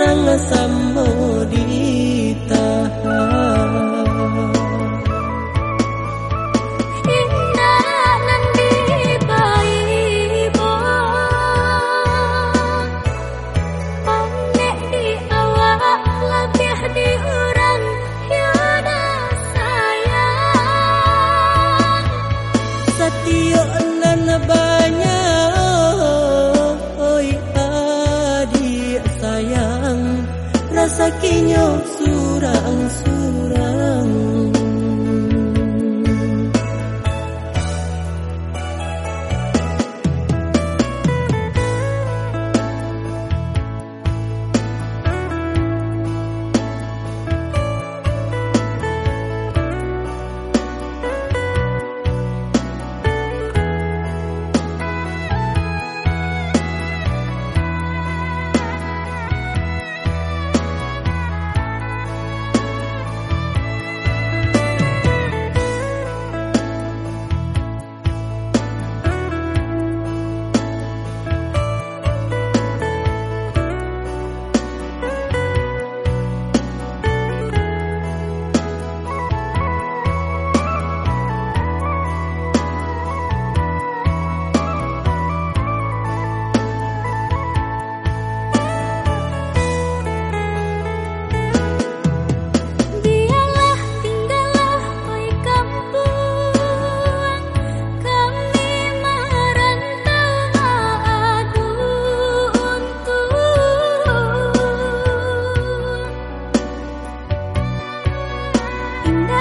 senang casaquiños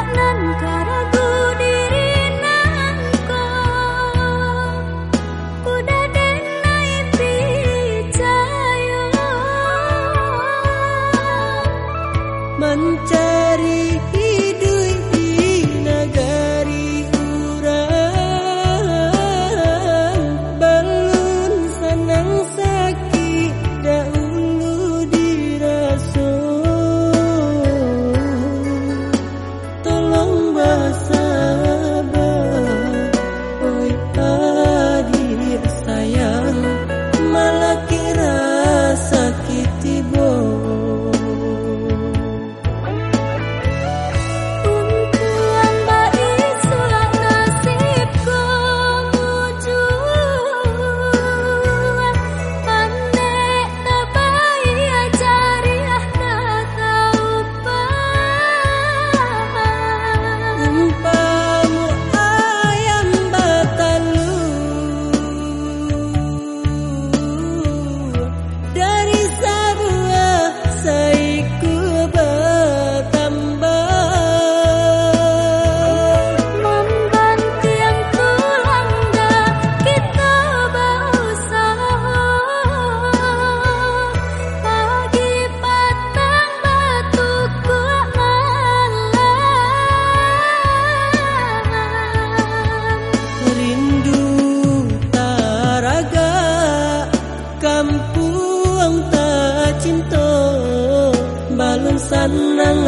jangan kau ragu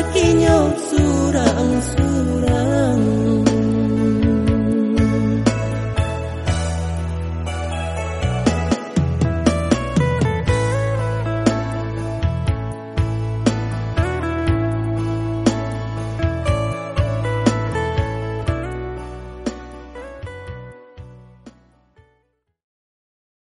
kinyo